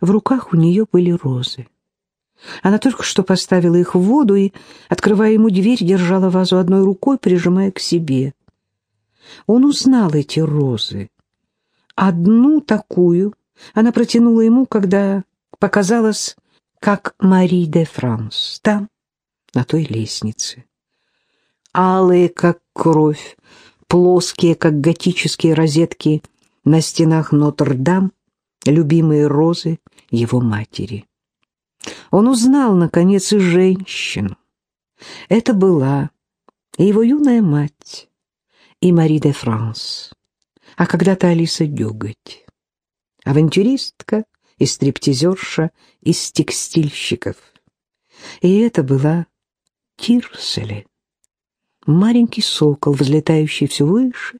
В руках у нее были розы. Она только что поставила их в воду и, открывая ему дверь, держала вазу одной рукой, прижимая к себе. Он узнал эти розы. Одну такую она протянула ему, когда показалась, как Мари де Франс, там, на той лестнице. Алые, как кровь, плоские, как готические розетки на стенах Нотр-Дам, любимые розы его матери. Он узнал, наконец, и женщину. Это была и его юная мать, и Мари де Франс, а когда-то Алиса Дюготь, авантюристка и стриптизерша из текстильщиков. И это была Тирселе, маленький сокол, взлетающий все выше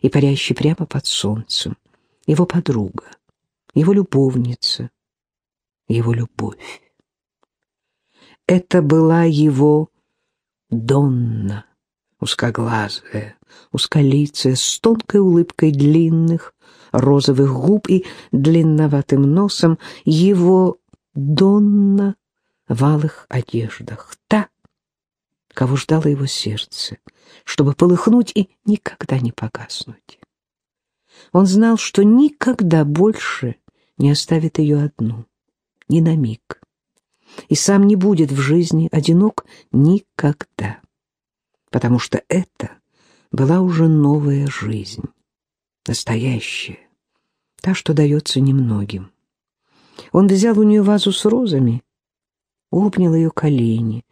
и парящий прямо под солнцем, его подруга, его любовница, его любовь. Это была его Донна, узкоглазая, узколицая, с тонкой улыбкой длинных розовых губ и длинноватым носом, его Донна в алых одеждах, та, кого ждало его сердце, чтобы полыхнуть и никогда не погаснуть. Он знал, что никогда больше не оставит ее одну, ни на миг и сам не будет в жизни одинок никогда, потому что это была уже новая жизнь, настоящая, та, что дается немногим. Он взял у нее вазу с розами, обнял ее колени,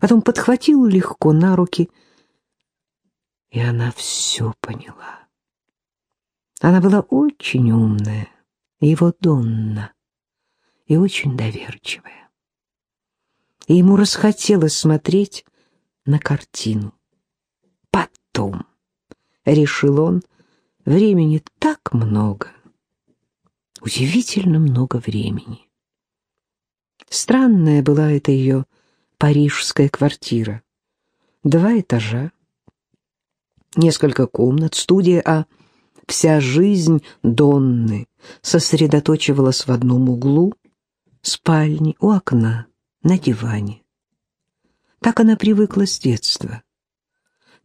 потом подхватил легко на руки, и она все поняла. Она была очень умная, его Донна, и очень доверчивая и ему расхотелось смотреть на картину. Потом, — решил он, — времени так много, удивительно много времени. Странная была эта ее парижская квартира. Два этажа, несколько комнат, студия, а вся жизнь Донны сосредоточивалась в одном углу спальни у окна на диване. Так она привыкла с детства.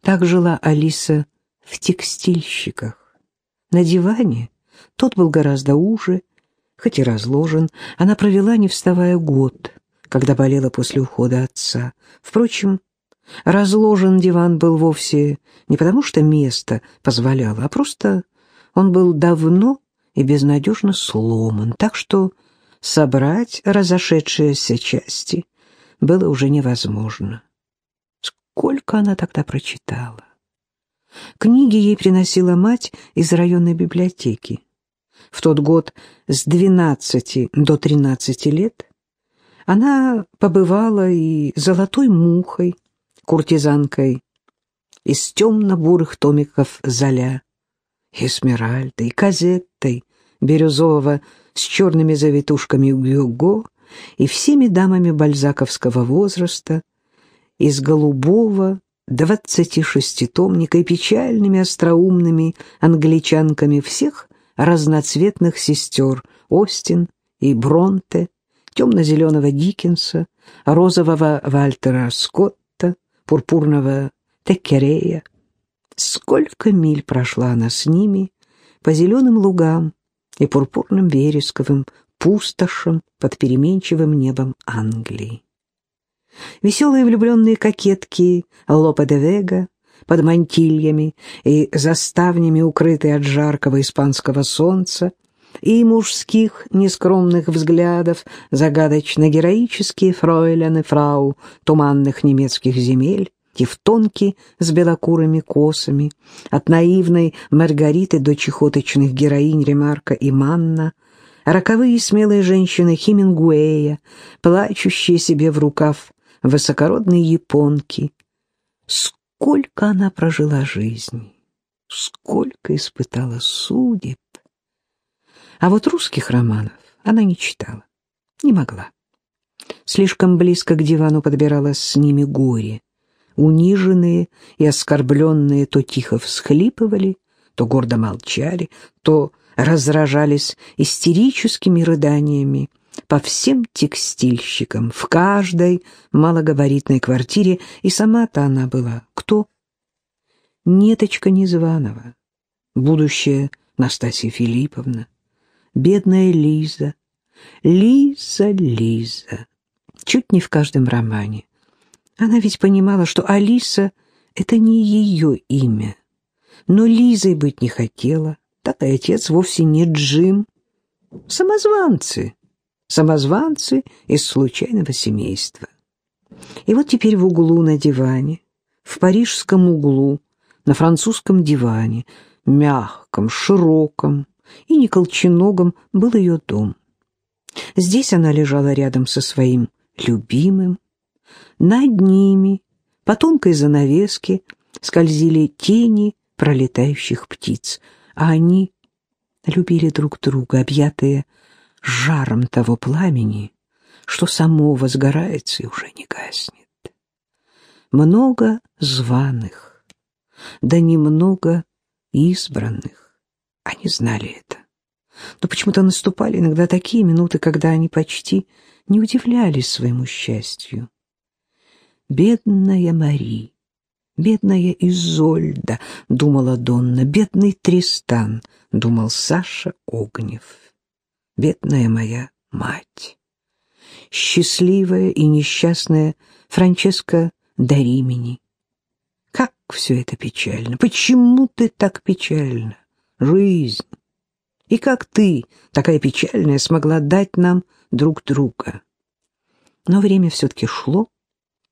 Так жила Алиса в текстильщиках. На диване тот был гораздо уже, хоть и разложен. Она провела, не вставая, год, когда болела после ухода отца. Впрочем, разложен диван был вовсе не потому, что место позволяло, а просто он был давно и безнадежно сломан, так что собрать разошедшиеся части было уже невозможно. Сколько она тогда прочитала? Книги ей приносила мать из районной библиотеки. В тот год с 12 до 13 лет она побывала и золотой мухой, куртизанкой из темно-бурых томиков Золя, Эсмеральдой, Казеттой, бирюзового с черными завитушками Гюго и всеми дамами бальзаковского возраста, из голубого двадцатишеститомника и печальными остроумными англичанками всех разноцветных сестер Остин и Бронте, темно-зеленого Диккенса, розового Вальтера Скотта, пурпурного Теккерея. Сколько миль прошла она с ними по зеленым лугам, и пурпурным вересковым пустошем под переменчивым небом Англии. Веселые влюбленные кокетки Лопе де Вега под мантильями и заставнями, укрытые от жаркого испанского солнца, и мужских нескромных взглядов, загадочно-героические фройляны фрау туманных немецких земель, тевтонки с белокурыми косами, от наивной Маргариты до чехоточных героинь Ремарка и Манна, роковые смелые женщины Хемингуэя, плачущие себе в рукав высокородные японки. Сколько она прожила жизни, сколько испытала судеб. А вот русских романов она не читала, не могла. Слишком близко к дивану подбиралась с ними горе униженные и оскорбленные то тихо всхлипывали, то гордо молчали, то разражались истерическими рыданиями по всем текстильщикам в каждой малогабаритной квартире, и сама-то она была кто? Неточка Незванова, будущая Настасья Филипповна, бедная Лиза, Лиза, Лиза, чуть не в каждом романе. Она ведь понимала, что Алиса — это не ее имя, но Лизой быть не хотела, так и отец вовсе не Джим. Самозванцы, самозванцы из случайного семейства. И вот теперь в углу на диване, в парижском углу, на французском диване, мягком, широком и не колченогом, был ее дом. Здесь она лежала рядом со своим любимым. Над ними, по тонкой занавеске, скользили тени пролетающих птиц, а они любили друг друга, объятые жаром того пламени, что само возгорается и уже не гаснет. Много званых, да немного избранных. Они знали это. Но почему-то наступали иногда такие минуты, когда они почти не удивлялись своему счастью. «Бедная Мари, бедная Изольда», — думала Донна, — «бедный Тристан», — думал Саша Огнев. «Бедная моя мать». Счастливая и несчастная Франческа Даримини. Как все это печально! Почему ты так печальна? Жизнь! И как ты, такая печальная, смогла дать нам друг друга? Но время все-таки шло,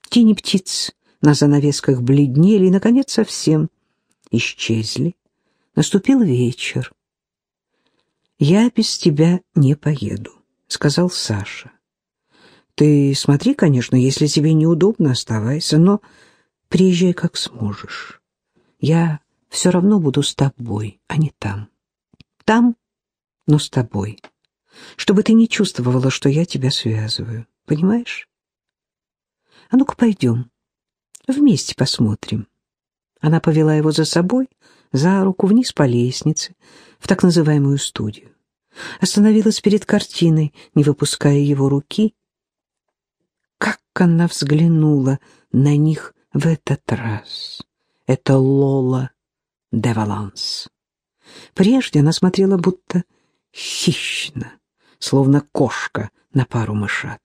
тени птиц на занавесках бледнели и, наконец, совсем исчезли. Наступил вечер. «Я без тебя не поеду», — сказал Саша. «Ты смотри, конечно, если тебе неудобно, оставайся, но приезжай как сможешь. Я все равно буду с тобой, а не там. Там но с тобой, чтобы ты не чувствовала, что я тебя связываю. Понимаешь? А ну-ка пойдем, вместе посмотрим. Она повела его за собой, за руку вниз по лестнице, в так называемую студию. Остановилась перед картиной, не выпуская его руки. Как она взглянула на них в этот раз. Это Лола де Валанс. Прежде она смотрела будто хищно, словно кошка на пару мышат.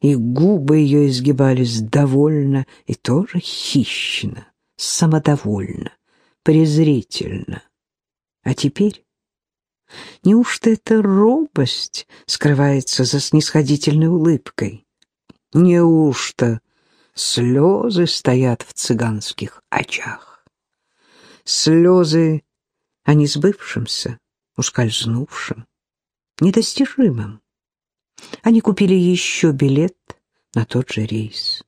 И губы ее изгибались довольно и тоже хищно, самодовольно, презрительно. А теперь... Неужто эта робость скрывается за снисходительной улыбкой? Неужто слезы стоят в цыганских очах? Слезы о несбывшемся, ускользнувшим, недостижимым. Они купили еще билет на тот же рейс.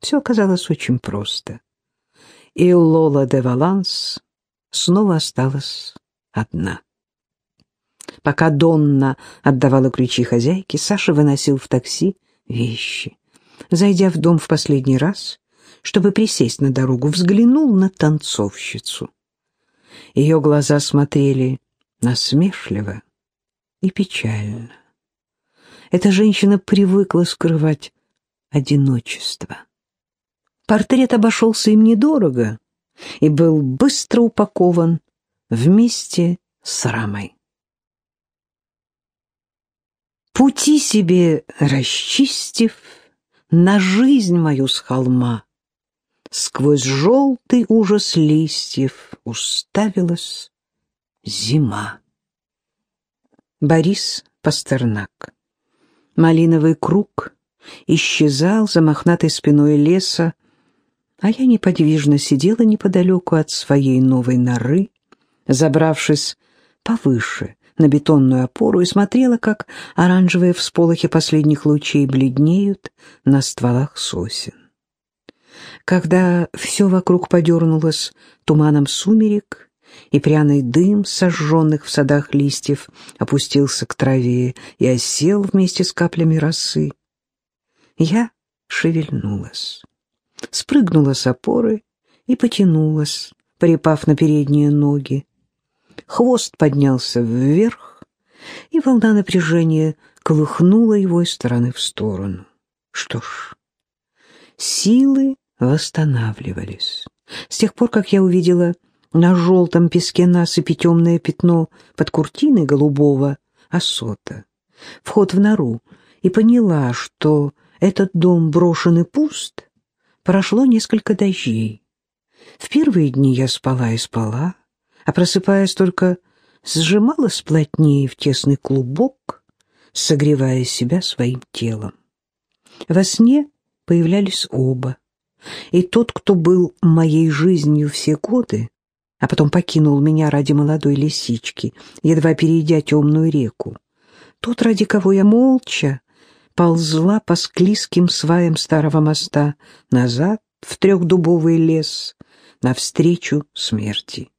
Все оказалось очень просто. И Лола де Валанс снова осталась одна. Пока Донна отдавала ключи хозяйке, Саша выносил в такси вещи. Зайдя в дом в последний раз, чтобы присесть на дорогу, взглянул на танцовщицу. Ее глаза смотрели насмешливо и печально. Эта женщина привыкла скрывать одиночество. Портрет обошелся им недорого и был быстро упакован вместе с рамой. Пути себе расчистив, на жизнь мою с холма, сквозь желтый ужас листьев уставилась Зима. Борис Пастернак. Малиновый круг исчезал за мохнатой спиной леса, а я неподвижно сидела неподалеку от своей новой норы, забравшись повыше на бетонную опору и смотрела, как оранжевые всполохи последних лучей бледнеют на стволах сосен. Когда все вокруг подернулось туманом сумерек, и пряный дым сожженных в садах листьев опустился к траве и осел вместе с каплями росы. Я шевельнулась, спрыгнула с опоры и потянулась, припав на передние ноги. Хвост поднялся вверх, и волна напряжения колыхнула его из стороны в сторону. Что ж, силы восстанавливались. С тех пор, как я увидела на желтом песке насыпи темное пятно под куртиной голубого осота, вход в нору, и поняла, что этот дом брошен и пуст, прошло несколько дождей. В первые дни я спала и спала, а просыпаясь только сжималась плотнее в тесный клубок, согревая себя своим телом. Во сне появлялись оба, и тот, кто был моей жизнью все годы, а потом покинул меня ради молодой лисички, едва перейдя темную реку, тот, ради кого я молча ползла по склизким сваям старого моста назад в трехдубовый лес навстречу смерти.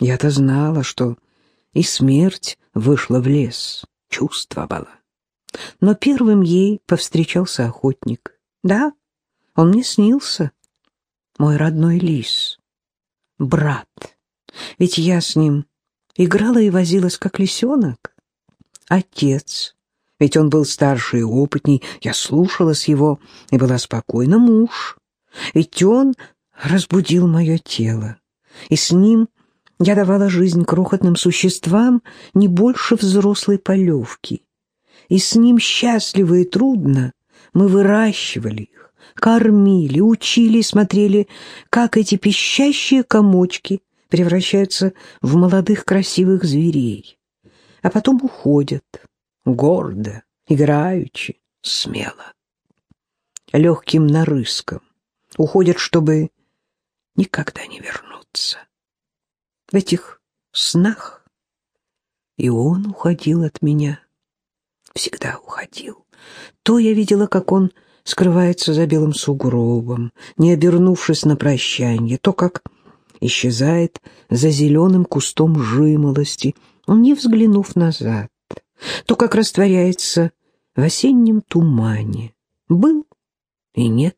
Я-то знала, что и смерть вышла в лес, чувствовала. Но первым ей повстречался охотник. Да, он мне снился, мой родной лис, брат. Ведь я с ним играла и возилась, как лисенок. Отец, ведь он был старше и опытней, я слушалась его и была спокойна. Муж, ведь он разбудил мое тело, и с ним я давала жизнь крохотным существам не больше взрослой полевки. И с ним счастливо и трудно мы выращивали их, кормили, учили и смотрели, как эти пищащие комочки превращаются в молодых красивых зверей, а потом уходят, гордо, играючи, смело, легким нарыском, уходят, чтобы никогда не вернуться в этих снах. И он уходил от меня. Всегда уходил. То я видела, как он скрывается за белым сугробом, не обернувшись на прощанье, то как исчезает за зеленым кустом жимолости, не взглянув назад, то как растворяется в осеннем тумане. Был и нет.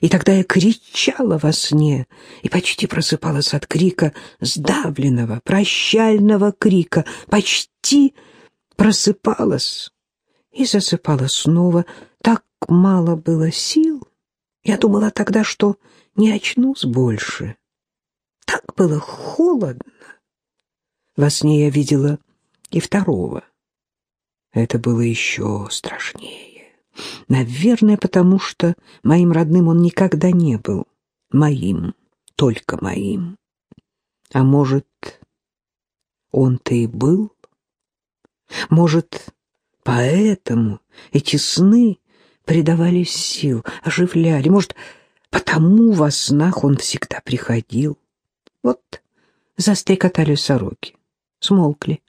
И тогда я кричала во сне и почти просыпалась от крика, сдавленного, прощального крика, почти просыпалась и засыпала снова. Мало было сил. Я думала тогда, что не очнусь больше. Так было холодно. Во сне я видела и второго. Это было еще страшнее. Наверное, потому что моим родным он никогда не был. Моим, только моим. А может, он-то и был? Может, поэтому эти сны придавали сил, оживляли? Может, потому во снах он всегда приходил? Вот застрекотали сороки, смолкли.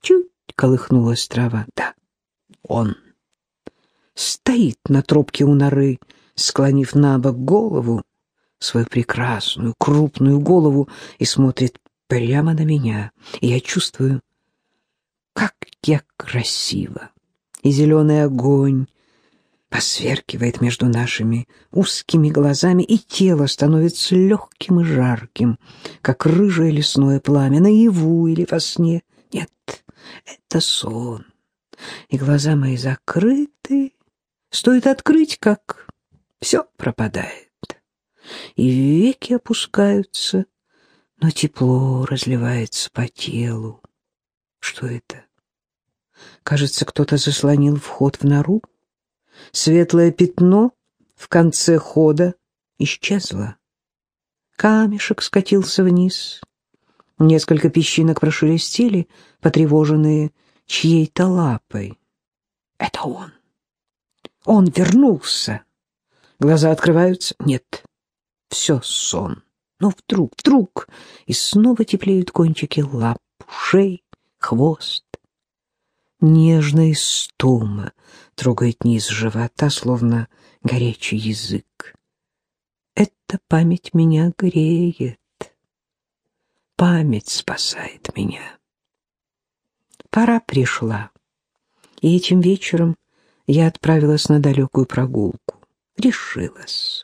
Чуть колыхнулась трава. Да, он стоит на тропке у норы, склонив на бок голову, свою прекрасную, крупную голову, и смотрит прямо на меня. И я чувствую, как я красиво. И зеленый огонь посверкивает между нашими узкими глазами, и тело становится легким и жарким, как рыжее лесное пламя, наяву или во сне. Нет, это сон, и глаза мои закрыты, Стоит открыть, как все пропадает. И веки опускаются, но тепло разливается по телу. Что это? Кажется, кто-то заслонил вход в нору. Светлое пятно в конце хода исчезло. Камешек скатился вниз. Несколько песчинок прошелестели, потревоженные чьей-то лапой. Это он. Он вернулся. Глаза открываются. Нет, все сон. Но вдруг, вдруг, и снова теплеют кончики лап, ушей, хвост. Нежная стома трогает низ живота, словно горячий язык. Эта память меня греет. Память спасает меня. Пора пришла. И этим вечером я отправилась на далекую прогулку. Решилась.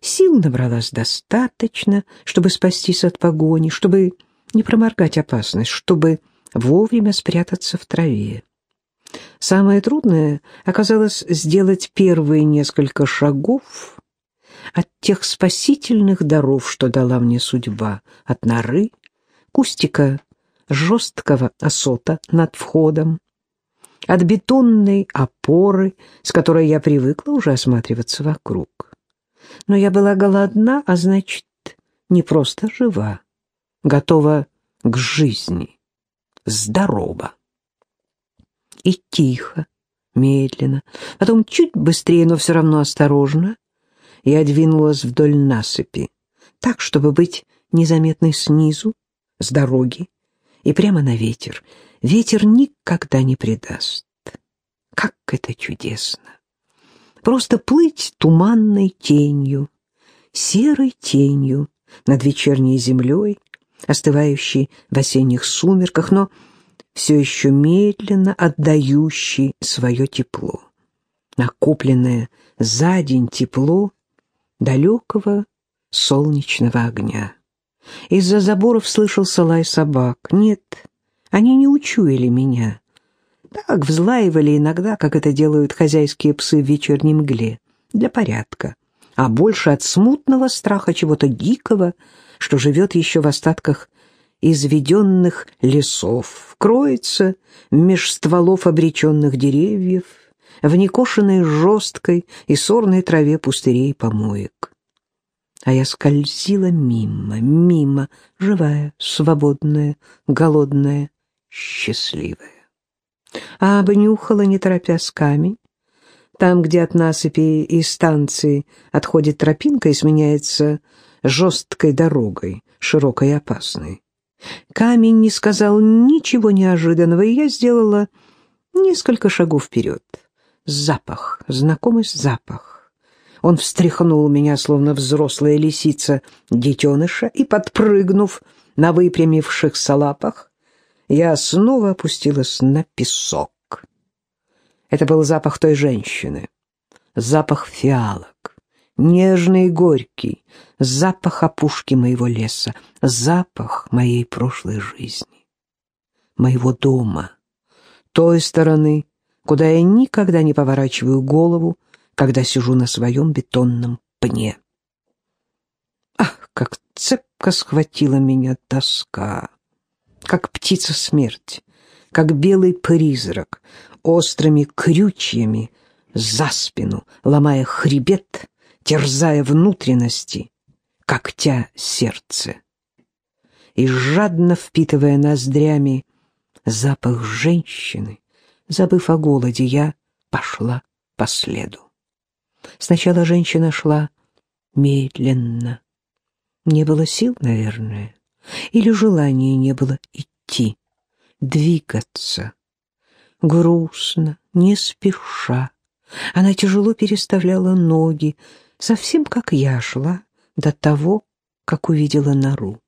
Сил набралась достаточно, чтобы спастись от погони, чтобы не проморгать опасность, чтобы вовремя спрятаться в траве. Самое трудное оказалось сделать первые несколько шагов от тех спасительных даров, что дала мне судьба, от норы, кустика жесткого осота над входом, от бетонной опоры, с которой я привыкла уже осматриваться вокруг. Но я была голодна, а значит, не просто жива, готова к жизни, здорова. И тихо, медленно, потом чуть быстрее, но все равно осторожно, я двинулась вдоль насыпи, так, чтобы быть незаметной снизу, с дороги, и прямо на ветер. Ветер никогда не предаст. Как это чудесно! Просто плыть туманной тенью, серой тенью над вечерней землей, остывающей в осенних сумерках, но все еще медленно отдающей свое тепло. Накопленное за день тепло далекого солнечного огня. Из-за заборов слышался лай собак. Нет, они не учуяли меня. Так взлаивали иногда, как это делают хозяйские псы в вечернем мгле, для порядка, а больше от смутного страха чего-то дикого, что живет еще в остатках изведенных лесов, кроется меж стволов обреченных деревьев, в некошенной жесткой и сорной траве пустырей помоек. А я скользила мимо, мимо, живая, свободная, голодная, счастливая. А обнюхала, не торопясь, камень. Там, где от насыпи и станции отходит тропинка и сменяется жесткой дорогой, широкой и опасной. Камень не сказал ничего неожиданного, и я сделала несколько шагов вперед. Запах, знакомый запах. Он встряхнул меня, словно взрослая лисица детеныша, и, подпрыгнув на выпрямившихся лапах, я снова опустилась на песок. Это был запах той женщины, запах фиалок, нежный и горький, запах опушки моего леса, запах моей прошлой жизни, моего дома, той стороны, куда я никогда не поворачиваю голову, когда сижу на своем бетонном пне. Ах, как цепко схватила меня тоска, как птица смерть, как белый призрак, острыми крючьями за спину, ломая хребет, терзая внутренности, когтя сердце. И жадно впитывая ноздрями запах женщины, забыв о голоде, я пошла по следу. Сначала женщина шла медленно. Не было сил, наверное, или желания не было идти, двигаться. Грустно, не спеша. Она тяжело переставляла ноги, совсем как я шла до того, как увидела нору.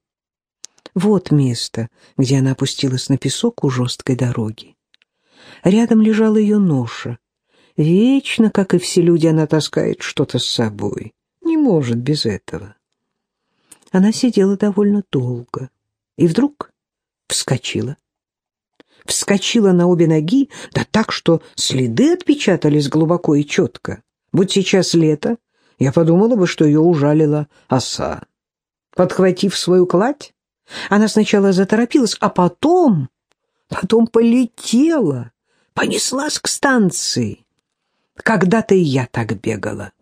Вот место, где она опустилась на песок у жесткой дороги. Рядом лежала ее ноша, Вечно, как и все люди, она таскает что-то с собой. Не может без этого. Она сидела довольно долго и вдруг вскочила. Вскочила на обе ноги, да так, что следы отпечатались глубоко и четко. Вот сейчас лето, я подумала бы, что ее ужалила оса. Подхватив свою кладь, она сначала заторопилась, а потом, потом полетела, понеслась к станции. Когда-то и я так бегала.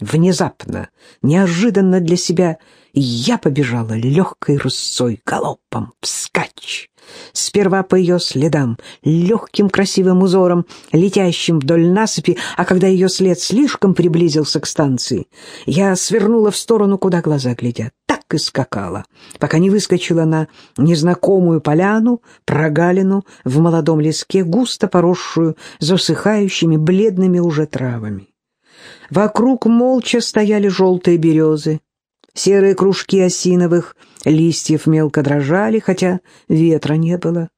Внезапно, неожиданно для себя, я побежала легкой рысцой, галопом, вскачь. Сперва по ее следам, легким красивым узором, летящим вдоль насыпи, а когда ее след слишком приблизился к станции, я свернула в сторону, куда глаза глядят и скакала, пока не выскочила на незнакомую поляну, прогалину в молодом леске, густо поросшую засыхающими бледными уже травами. Вокруг молча стояли желтые березы, серые кружки осиновых листьев мелко дрожали, хотя ветра не было.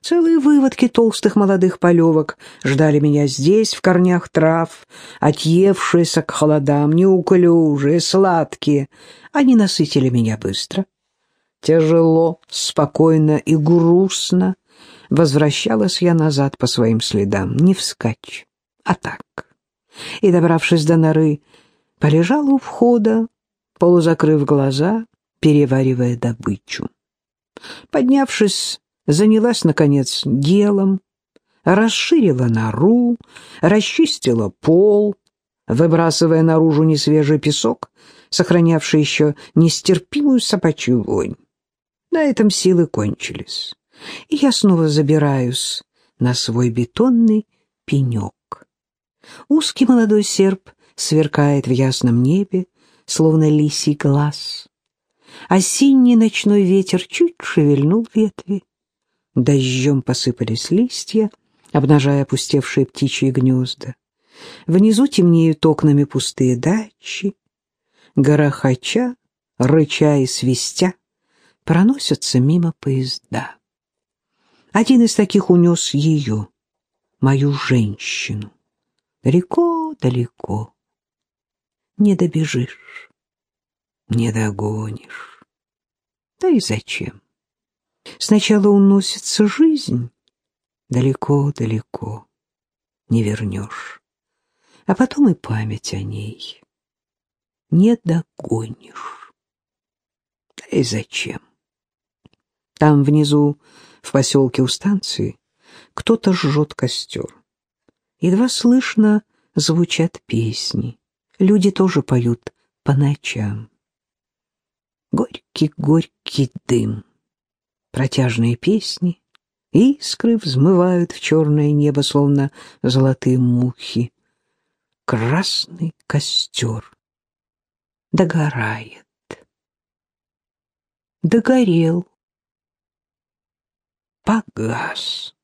Целые выводки толстых молодых полевок ждали меня здесь, в корнях трав, отъевшиеся к холодам, неуклюжие, сладкие, они насытили меня быстро. тяжело, спокойно и грустно возвращалась я назад по своим следам, не вскачь, а так. И, добравшись до норы, полежала у входа, полузакрыв глаза, переваривая добычу. Поднявшись, занялась, наконец, делом, расширила нору, расчистила пол, выбрасывая наружу несвежий песок, сохранявший еще нестерпимую собачью вонь. На этом силы кончились, и я снова забираюсь на свой бетонный пенек. Узкий молодой серп сверкает в ясном небе, словно лисий глаз. Осенний ночной ветер чуть шевельнул ветви. Дождем посыпались листья, обнажая опустевшие птичьи гнезда. Внизу темнеют окнами пустые дачи. Горохоча, рыча и свистя, проносятся мимо поезда. Один из таких унес ее, мою женщину, далеко-далеко. Не добежишь, не догонишь. Да и зачем? Сначала уносится жизнь, далеко-далеко, не вернешь, а потом и память о ней не догонишь. Да и зачем? Там внизу, в поселке у станции, кто-то жжет костер. Едва слышно звучат песни. Люди тоже поют по ночам. Горький-горький дым, протяжные песни, искры взмывают в черное небо, словно золотые мухи. Красный костер догорает. Догорел, погас.